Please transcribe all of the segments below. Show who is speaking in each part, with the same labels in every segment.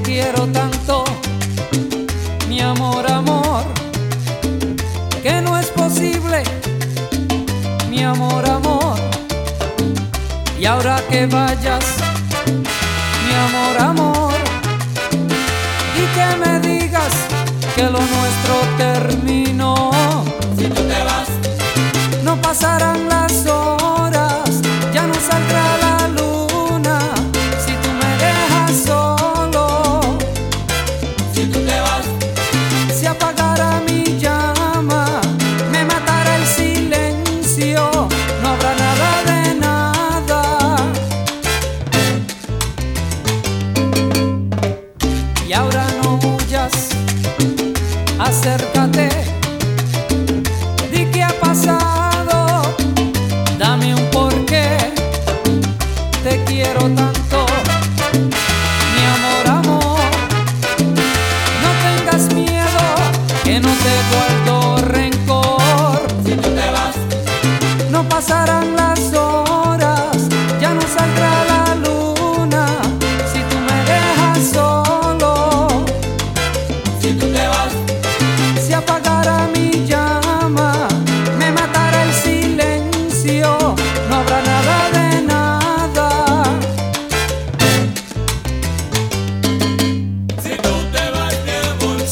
Speaker 1: quiero tanto, mi amor, amor, que no es posible, mi amor, amor. Y ahora que vayas, mi amor, amor, y que me digas que lo nuestro terminó. No habrá nada de nada. Y ahora no huyas, acércate, di qué ha pasado, dame un porqué, te quiero tanto,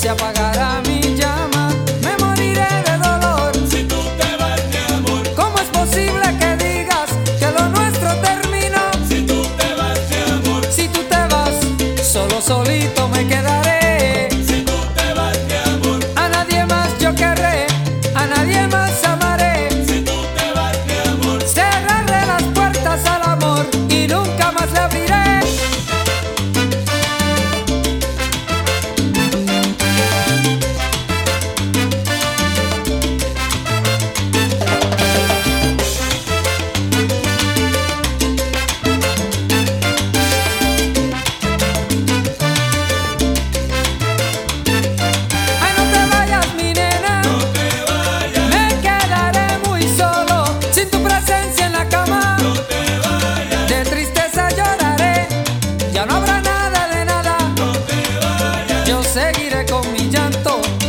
Speaker 1: se apagará mi llama, me moriré de dolor. Si tú te vas, mi amor, ¿cómo es posible que digas que lo nuestro terminó? Si tú te vas, mi amor, si tú te vas, solo solito me quedaré. llanto.